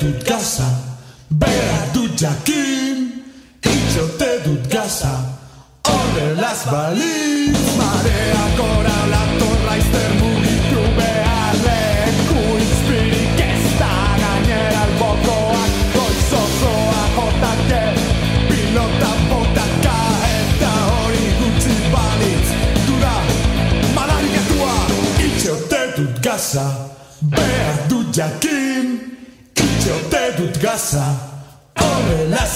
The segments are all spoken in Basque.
dut gaza Behar dut jakin Itxote dut gaza Horrelaz baliz. Marea gora latorra izter mugitu behar leku izpirik ez da gainera albokoak goizozoa jotake pilota botaka eta hori gutxi balitz. Dura malariketua itxote dut gaza behar dut jakin itxote dut gaza horrelaz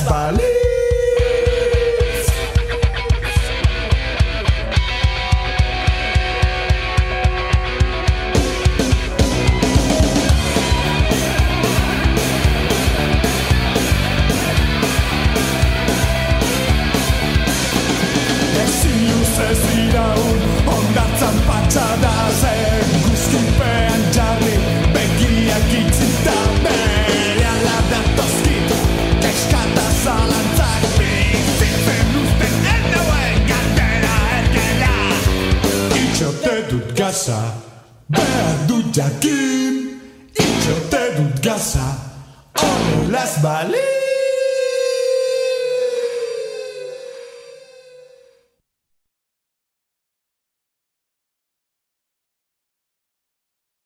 iraun Ondatzan patxada dut gaza Behar dut jakin Itxote dut gaza Horrelaz baliz